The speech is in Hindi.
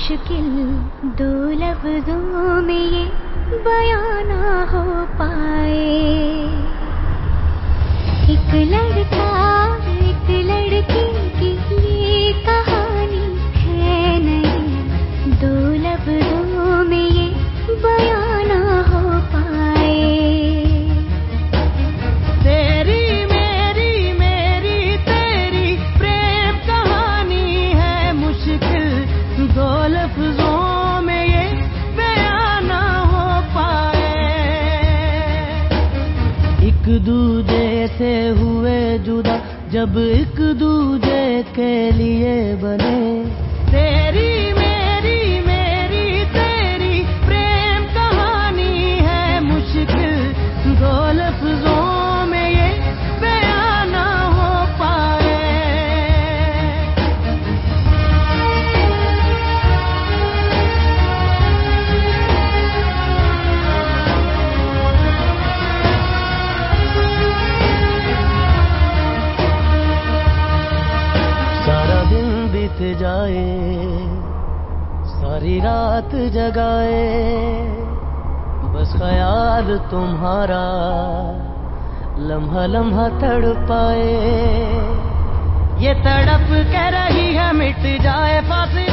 मुश्किल दो लफ्जों में ये बयाना हो। दूजे से हुए जुदा, जब एक दूजे के लिए बने। तेरी, मेरी मेरी, तेरी प्रेम कहानी है मुश्किल, दो जाए, सारी रात जगाए। बस ख्याल तुम्हारा, लम्हा लम्हा तड़ पाए ये तड़प कह रही है, मिट जाए फांसी